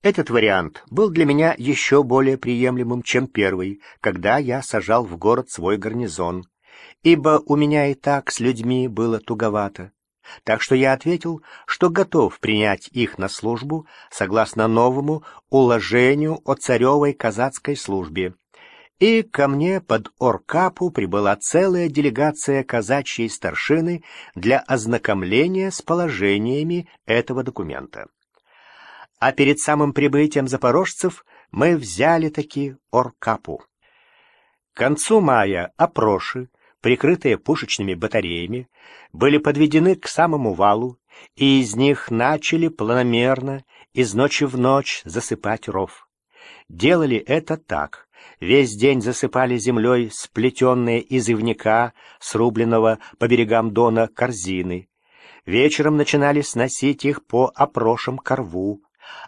Этот вариант был для меня еще более приемлемым, чем первый, когда я сажал в город свой гарнизон, ибо у меня и так с людьми было туговато. Так что я ответил, что готов принять их на службу согласно новому уложению о царевой казацкой службе. И ко мне под Оркапу прибыла целая делегация казачьей старшины для ознакомления с положениями этого документа. А перед самым прибытием запорожцев мы взяли таки Оркапу. К концу мая опроши, прикрытые пушечными батареями, были подведены к самому валу, и из них начали планомерно из ночи в ночь засыпать ров. Делали это так. Весь день засыпали землей сплетенные из ивника, срубленного по берегам Дона, корзины. Вечером начинали сносить их по опрошам ко рву,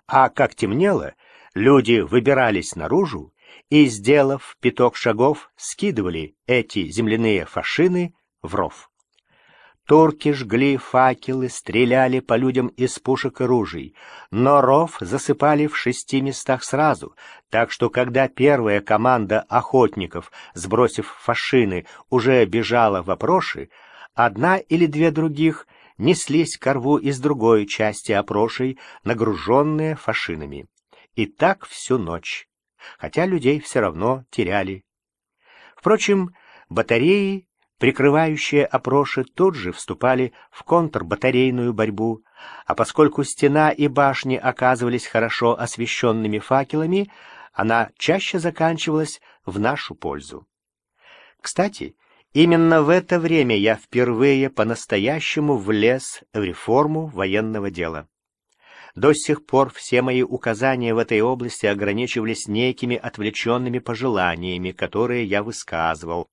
а как темнело, люди выбирались наружу и, сделав пяток шагов, скидывали эти земляные фашины в ров. Турки жгли факелы, стреляли по людям из пушек и ружей, но ров засыпали в шести местах сразу, так что когда первая команда охотников, сбросив фашины, уже бежала в опроши, одна или две других — неслись к из другой части опрошей, нагруженные фашинами. И так всю ночь, хотя людей все равно теряли. Впрочем, батареи, прикрывающие опроши, тут же вступали в контрбатарейную борьбу, а поскольку стена и башни оказывались хорошо освещенными факелами, она чаще заканчивалась в нашу пользу. Кстати, Именно в это время я впервые по-настоящему влез в реформу военного дела. До сих пор все мои указания в этой области ограничивались некими отвлеченными пожеланиями, которые я высказывал.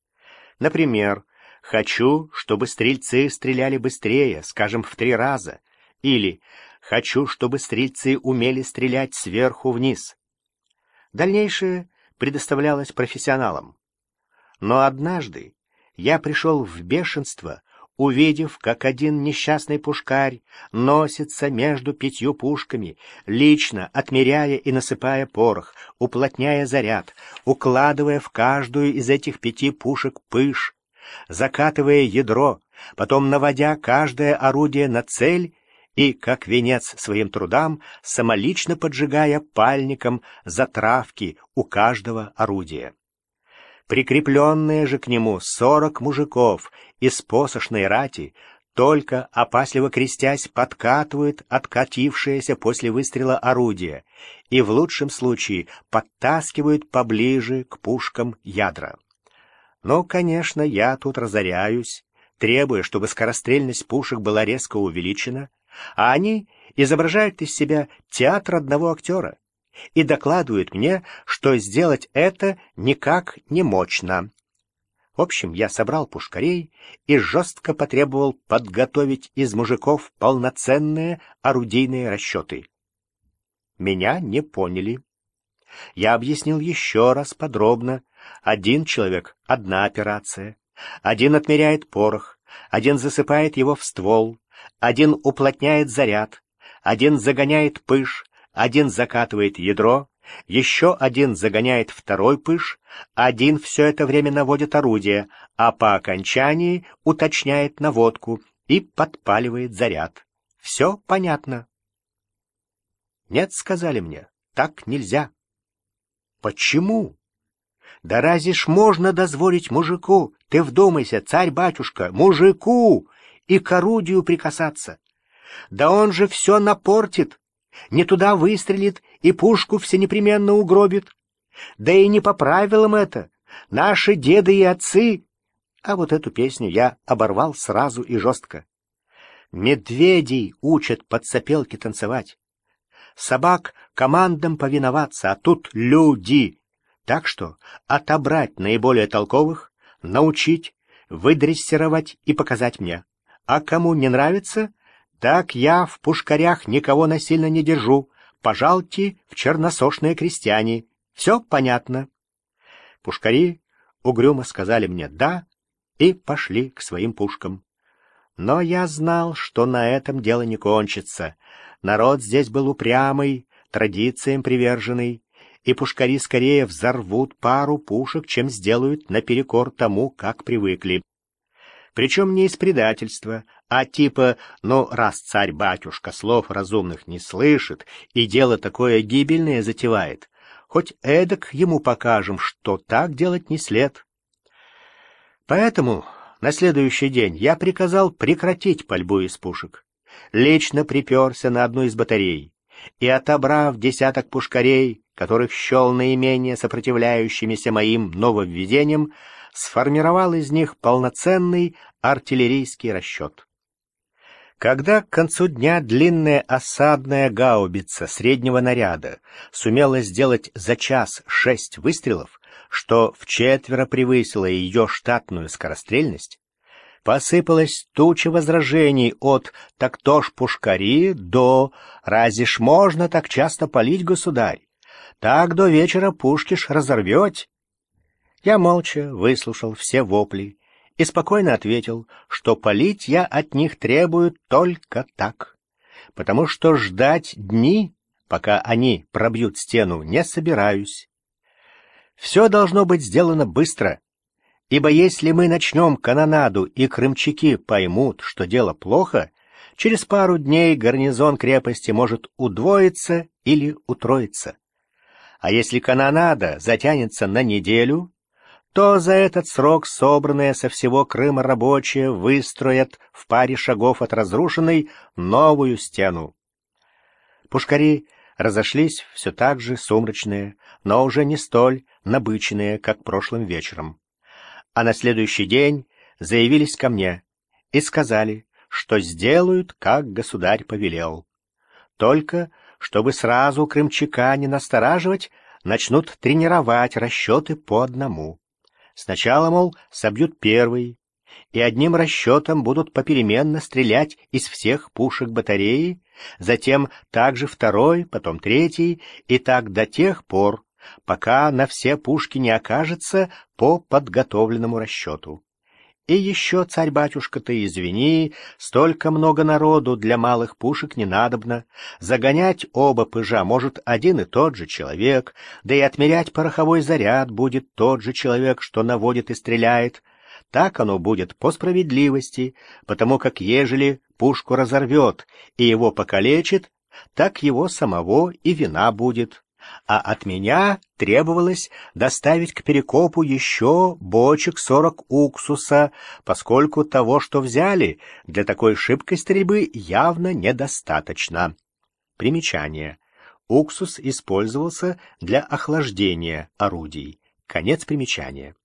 Например, «хочу, чтобы стрельцы стреляли быстрее, скажем, в три раза», или «хочу, чтобы стрельцы умели стрелять сверху вниз». Дальнейшее предоставлялось профессионалам. Но однажды я пришел в бешенство, увидев, как один несчастный пушкарь носится между пятью пушками, лично отмеряя и насыпая порох, уплотняя заряд, укладывая в каждую из этих пяти пушек пыш, закатывая ядро, потом наводя каждое орудие на цель и, как венец своим трудам, самолично поджигая пальником затравки у каждого орудия. Прикрепленные же к нему сорок мужиков из посошной рати только, опасливо крестясь, подкатывают откатившееся после выстрела орудие и в лучшем случае подтаскивают поближе к пушкам ядра. Но, конечно, я тут разоряюсь, требуя, чтобы скорострельность пушек была резко увеличена, а они изображают из себя театр одного актера и докладывают мне, что сделать это никак не мощно. В общем, я собрал пушкарей и жестко потребовал подготовить из мужиков полноценные орудийные расчеты. Меня не поняли. Я объяснил еще раз подробно. Один человек — одна операция. Один отмеряет порох, один засыпает его в ствол, один уплотняет заряд, один загоняет пыш, один закатывает ядро, еще один загоняет второй пыш, один все это время наводит орудие, а по окончании уточняет наводку и подпаливает заряд. Все понятно. Нет, сказали мне, так нельзя. Почему? Да разве ж можно дозволить мужику, ты вдумайся, царь-батюшка, мужику, и к орудию прикасаться? Да он же все напортит, не туда выстрелит и пушку все непременно угробит. Да и не по правилам это. Наши деды и отцы... А вот эту песню я оборвал сразу и жестко. Медведей учат под сопелки танцевать. Собак командам повиноваться, а тут люди. Так что отобрать наиболее толковых, научить, выдрессировать и показать мне. А кому не нравится, так я в пушкарях никого насильно не держу. Пожалуйте в черносошные крестьяне. Все понятно. Пушкари угрюмо сказали мне «да» и пошли к своим пушкам. Но я знал, что на этом дело не кончится. Народ здесь был упрямый, традициям приверженный, и пушкари скорее взорвут пару пушек, чем сделают наперекор тому, как привыкли. Причем не из предательства, а типа «ну, раз царь-батюшка слов разумных не слышит и дело такое гибельное затевает, хоть эдак ему покажем, что так делать не след». Поэтому на следующий день я приказал прекратить пальбу из пушек. Лично приперся на одну из батарей и, отобрав десяток пушкарей, которых счел наименее сопротивляющимися моим нововведениям, сформировал из них полноценный артиллерийский расчет. Когда к концу дня длинная осадная гаубица среднего наряда сумела сделать за час шесть выстрелов, что вчетверо превысило ее штатную скорострельность, посыпалась туча возражений от «так то ж пушкари» до «разве ж можно так часто палить, государь? Так до вечера пушки ж разорвете». Я молча выслушал все вопли и спокойно ответил, что палить я от них требую только так, потому что ждать дни, пока они пробьют стену, не собираюсь. Все должно быть сделано быстро, ибо если мы начнем канонаду и крымчаки поймут, что дело плохо, через пару дней гарнизон крепости может удвоиться или утроиться. А если канонада затянется на неделю, то за этот срок собранные со всего Крыма рабочие выстроят в паре шагов от разрушенной новую стену. Пушкари разошлись все так же сумрачные, но уже не столь набыченные, как прошлым вечером. А на следующий день заявились ко мне и сказали, что сделают, как государь повелел. Только, чтобы сразу крымчака не настораживать, начнут тренировать расчеты по одному. Сначала, мол, собьют первый, и одним расчетом будут попеременно стрелять из всех пушек батареи, затем также второй, потом третий, и так до тех пор, пока на все пушки не окажется по подготовленному расчету. И еще, царь-батюшка, ты извини, столько много народу для малых пушек не надобно. Загонять оба пыжа может один и тот же человек, да и отмерять пороховой заряд будет тот же человек, что наводит и стреляет. Так оно будет по справедливости, потому как ежели пушку разорвет и его покалечит, так его самого и вина будет а от меня требовалось доставить к Перекопу еще бочек сорок уксуса, поскольку того, что взяли, для такой шибкой стрельбы явно недостаточно. Примечание. Уксус использовался для охлаждения орудий. Конец примечания.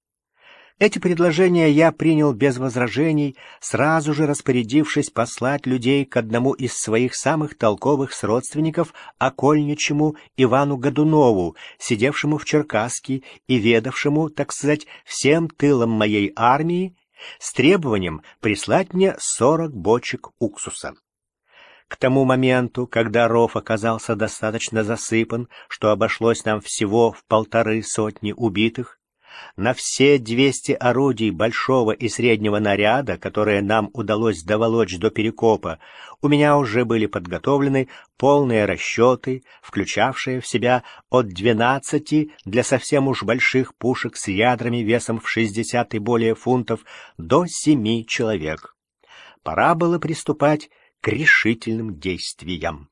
Эти предложения я принял без возражений, сразу же распорядившись послать людей к одному из своих самых толковых сродственников, окольничему Ивану Годунову, сидевшему в Черкасске и ведавшему, так сказать, всем тылом моей армии, с требованием прислать мне сорок бочек уксуса. К тому моменту, когда ров оказался достаточно засыпан, что обошлось нам всего в полторы сотни убитых, на все 200 орудий большого и среднего наряда, которые нам удалось доволочь до Перекопа, у меня уже были подготовлены полные расчеты, включавшие в себя от 12 для совсем уж больших пушек с ядрами весом в 60 и более фунтов до 7 человек. Пора было приступать к решительным действиям.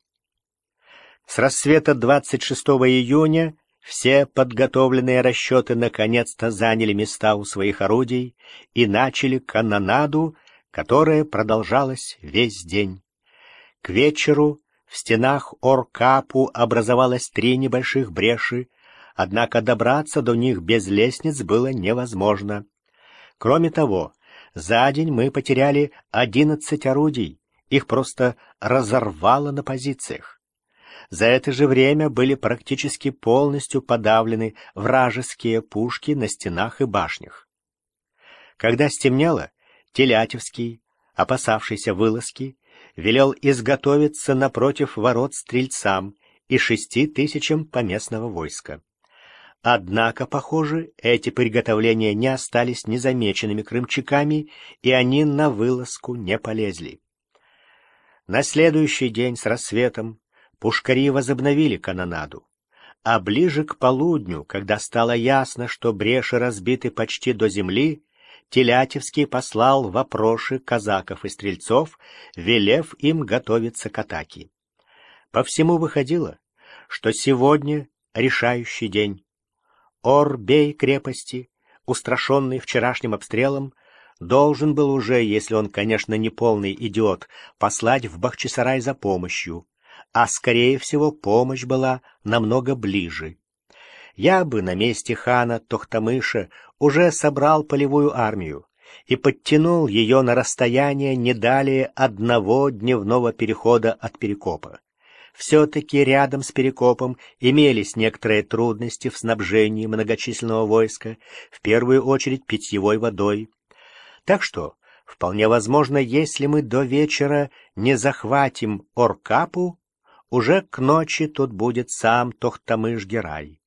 С рассвета 26 июня все подготовленные расчеты наконец-то заняли места у своих орудий и начали канонаду, которая продолжалась весь день. К вечеру в стенах Оркапу образовалось три небольших бреши, однако добраться до них без лестниц было невозможно. Кроме того, за день мы потеряли одиннадцать орудий, их просто разорвало на позициях. За это же время были практически полностью подавлены вражеские пушки на стенах и башнях. Когда стемнело, Телятевский, опасавшийся вылазки, велел изготовиться напротив ворот стрельцам и шести тысячам поместного войска. Однако, похоже, эти приготовления не остались незамеченными крымчаками, и они на вылазку не полезли. На следующий день с рассветом Пушкари возобновили канонаду. А ближе к полудню, когда стало ясно, что бреши разбиты почти до земли, Телятевский послал вопроши казаков и стрельцов, велев им готовиться к атаке. По всему выходило, что сегодня решающий день. Орбей крепости, устрашенный вчерашним обстрелом, должен был уже, если он, конечно, не полный идиот, послать в Бахчисарай за помощью, а, скорее всего, помощь была намного ближе. Я бы на месте хана Тохтамыша уже собрал полевую армию и подтянул ее на расстояние не далее одного дневного перехода от Перекопа. Все-таки рядом с Перекопом имелись некоторые трудности в снабжении многочисленного войска, в первую очередь питьевой водой. Так что, вполне возможно, если мы до вечера не захватим Оркапу, уже к ночи тут будет сам Тохтамыш-Герай.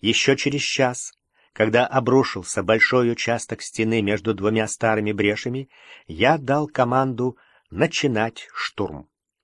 Еще через час, когда обрушился большой участок стены между двумя старыми брешами, я дал команду начинать штурм.